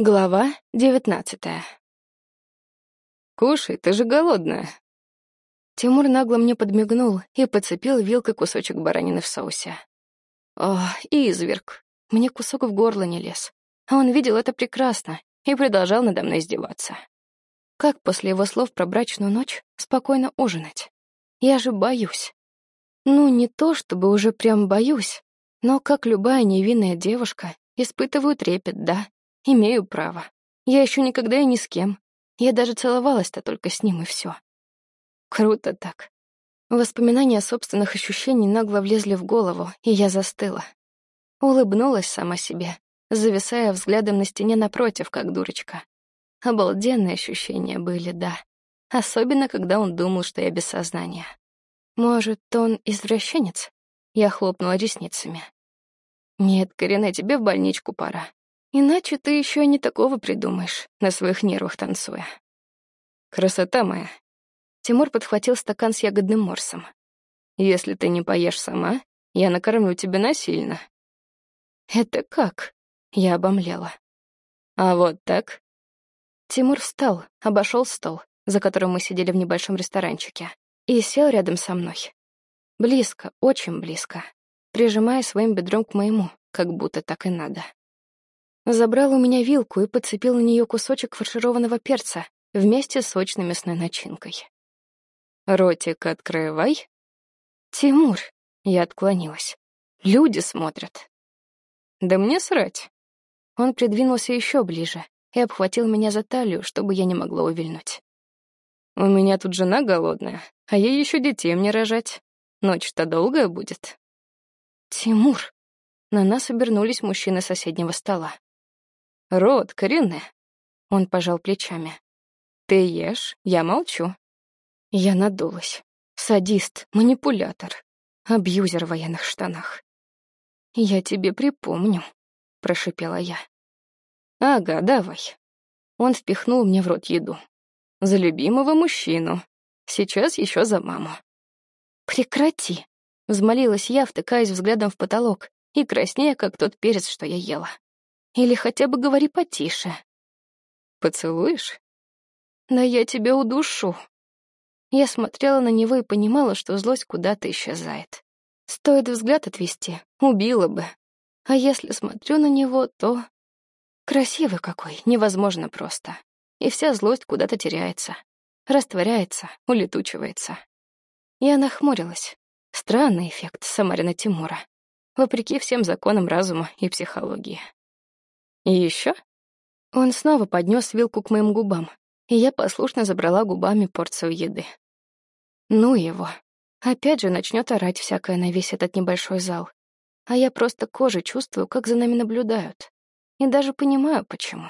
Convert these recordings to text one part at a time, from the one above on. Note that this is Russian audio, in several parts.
Глава девятнадцатая. «Кушай, ты же голодная». Тимур нагло мне подмигнул и подцепил вилкой кусочек баранины в соусе. О, изверг. Мне кусок в горло не лез. А он видел это прекрасно и продолжал надо мной издеваться. Как после его слов про брачную ночь спокойно ужинать? Я же боюсь. Ну, не то чтобы уже прям боюсь, но как любая невинная девушка, испытываю трепет, да, Имею право. Я еще никогда и ни с кем. Я даже целовалась-то только с ним, и все. Круто так. Воспоминания собственных ощущениях нагло влезли в голову, и я застыла. Улыбнулась сама себе, зависая взглядом на стене напротив, как дурочка. Обалденные ощущения были, да. Особенно, когда он думал, что я без сознания. Может, он извращенец? Я хлопнула ресницами. Нет, Карина, тебе в больничку пора. Иначе ты еще не такого придумаешь, на своих нервах танцуя. Красота моя. Тимур подхватил стакан с ягодным морсом. Если ты не поешь сама, я накормлю тебя насильно. Это как? Я обомлела. А вот так? Тимур встал, обошел стол, за которым мы сидели в небольшом ресторанчике, и сел рядом со мной. Близко, очень близко, прижимая своим бедром к моему, как будто так и надо. Забрал у меня вилку и подцепил на нее кусочек фаршированного перца вместе с сочной мясной начинкой. «Ротик открывай». «Тимур», — я отклонилась. «Люди смотрят». «Да мне срать». Он придвинулся еще ближе и обхватил меня за талию, чтобы я не могла увильнуть. «У меня тут жена голодная, а ей еще детей мне рожать. Ночь-то долгая будет». «Тимур!» На нас обернулись мужчины соседнего стола. Рот, коренный. Он пожал плечами. Ты ешь, я молчу. Я надулась. Садист, манипулятор, абьюзер в военных штанах. «Я тебе припомню», — прошипела я. «Ага, давай». Он впихнул мне в рот еду. «За любимого мужчину. Сейчас еще за маму». «Прекрати», — взмолилась я, втыкаясь взглядом в потолок и краснея, как тот перец, что я ела. Или хотя бы говори потише. Поцелуешь? Да я тебя удушу. Я смотрела на него и понимала, что злость куда-то исчезает. Стоит взгляд отвести, убила бы. А если смотрю на него, то... Красивый какой, невозможно просто. И вся злость куда-то теряется. Растворяется, улетучивается. Я нахмурилась. Странный эффект Самарина Тимура. Вопреки всем законам разума и психологии. И еще? Он снова поднес вилку к моим губам, и я послушно забрала губами порцию еды. Ну его. Опять же начнет орать всякое на весь этот небольшой зал. А я просто кожей чувствую, как за нами наблюдают. И даже понимаю, почему.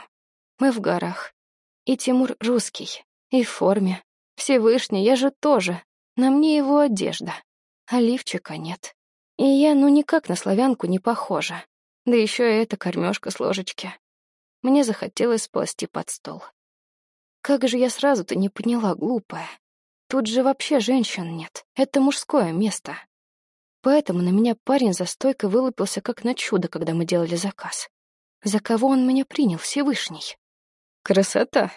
Мы в горах. И Тимур русский. И в форме. Всевышний, я же тоже. На мне его одежда. А лифчика нет. И я ну никак на славянку не похожа. Да еще и эта кормежка с ложечки. Мне захотелось сползти под стол. Как же я сразу-то не поняла, глупая. Тут же вообще женщин нет. Это мужское место. Поэтому на меня парень за стойкой вылупился как на чудо, когда мы делали заказ. За кого он меня принял, Всевышний? Красота.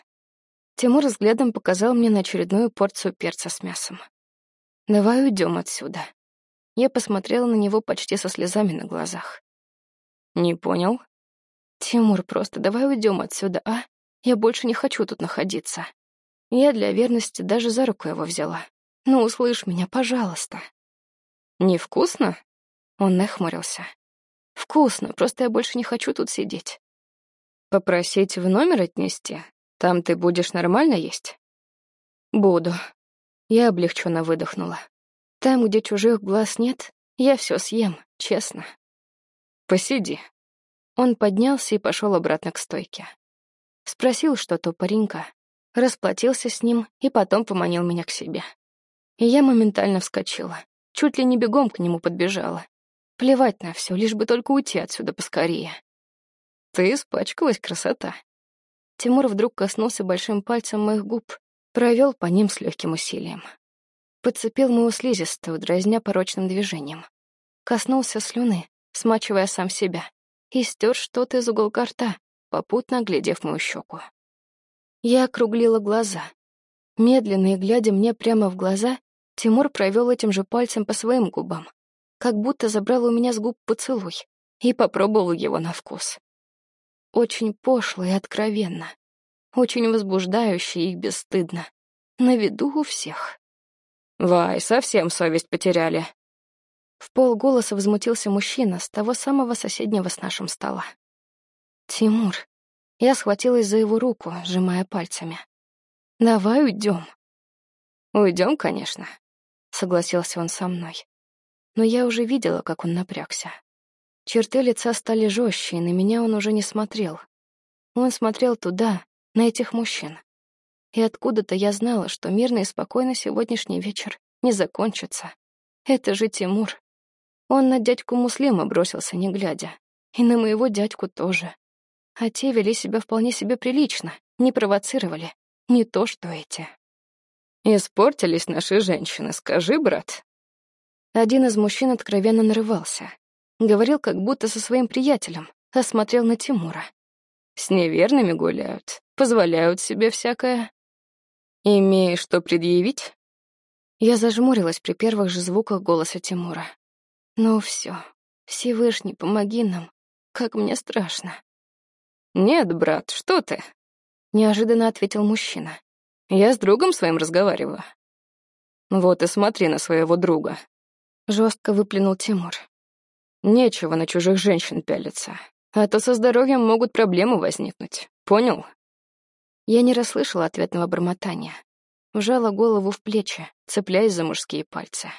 Тимур взглядом показал мне на очередную порцию перца с мясом. «Давай уйдем отсюда». Я посмотрела на него почти со слезами на глазах. Не понял. Тимур, просто давай уйдем отсюда, а? Я больше не хочу тут находиться. Я для верности даже за руку его взяла. Ну, услышь меня, пожалуйста. Невкусно? Он нахмурился. Вкусно, просто я больше не хочу тут сидеть. Попросить в номер отнести? Там ты будешь нормально есть? Буду. Я облегченно выдохнула. Там, где чужих глаз нет, я все съем, честно. Посиди». Он поднялся и пошел обратно к стойке. Спросил что-то у паренька, расплатился с ним и потом поманил меня к себе. И я моментально вскочила, чуть ли не бегом к нему подбежала. Плевать на все, лишь бы только уйти отсюда поскорее. «Ты испачкалась, красота». Тимур вдруг коснулся большим пальцем моих губ, провел по ним с легким усилием. Подцепил мою слизистую, дразня порочным движением. Коснулся слюны, смачивая сам себя, и стер что-то из уголка рта, попутно глядев мою щеку. Я округлила глаза. Медленно и глядя мне прямо в глаза, Тимур провел этим же пальцем по своим губам, как будто забрал у меня с губ поцелуй и попробовал его на вкус. Очень пошло и откровенно, очень возбуждающе и бесстыдно, на виду у всех. «Вай, совсем совесть потеряли», в полголоса возмутился мужчина с того самого соседнего с нашим стола. «Тимур». Я схватилась за его руку, сжимая пальцами. «Давай уйдем». «Уйдем, конечно», — согласился он со мной. Но я уже видела, как он напрягся. Черты лица стали жестче, и на меня он уже не смотрел. Он смотрел туда, на этих мужчин. И откуда-то я знала, что мирно и спокойно сегодняшний вечер не закончится. Это же Тимур. Он на дядьку Муслима бросился, не глядя. И на моего дядьку тоже. А те вели себя вполне себе прилично, не провоцировали. Не то, что эти. «Испортились наши женщины, скажи, брат». Один из мужчин откровенно нарывался. Говорил как будто со своим приятелем, а смотрел на Тимура. С неверными гуляют, позволяют себе всякое. Имеешь что предъявить? Я зажмурилась при первых же звуках голоса Тимура. Ну все, Всевышний, помоги нам. Как мне страшно. Нет, брат, что ты? Неожиданно ответил мужчина. Я с другом своим разговариваю. Вот и смотри на своего друга. Жестко выплюнул Тимур. Нечего на чужих женщин пялиться, а то со здоровьем могут проблемы возникнуть. Понял? Я не расслышала ответного бормотания. Вжала голову в плечи, цепляясь за мужские пальцы.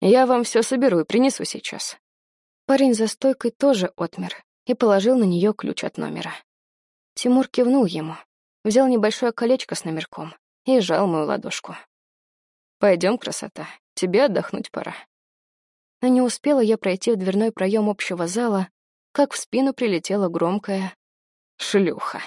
Я вам все соберу и принесу сейчас». Парень за стойкой тоже отмер и положил на нее ключ от номера. Тимур кивнул ему, взял небольшое колечко с номерком и сжал мою ладошку. Пойдем, красота, тебе отдохнуть пора». Но не успела я пройти в дверной проем общего зала, как в спину прилетела громкая «Шлюха».